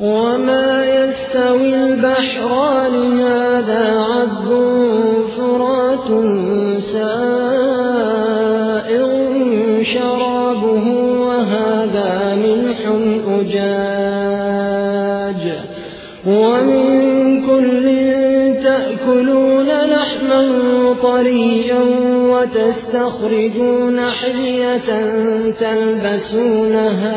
وما يستوي البحران هذا عذب فرات سائر شرابه وهذا ملح أجاج ومن كل تأكلون لحما طريا وتستخرجون حلية تلبسونها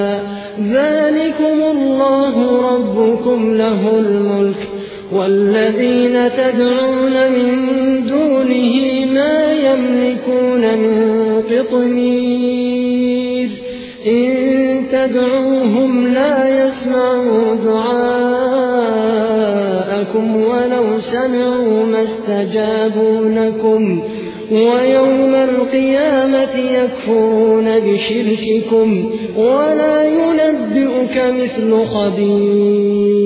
ذلكم الله ربكم له الملك والذين تدعون من دونه ما يملكون من قطمير إن تدعوهم لا يسمعوا دعاءكم ولو سمعوا ما استجابوا لكم ويوم القيامة يكفرون بشرككم ولا ينبئك مثل خبير.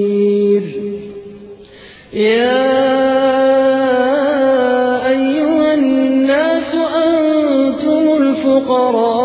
يا أيها الناس أنتم الفقراء.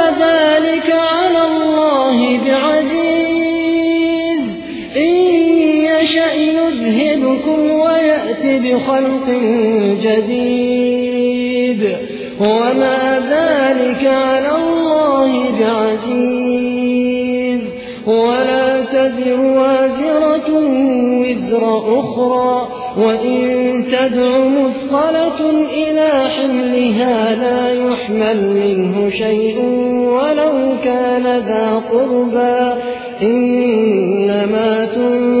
يذهبكم ويأتي بخلق جديد. وما ذلك على الله بعزيز. ولا تزر وازرة وزر أخرى. وإن تدع مثقلة إلى حملها لا يحمل منه شيء ولو كان ذا قربى. إنما الذين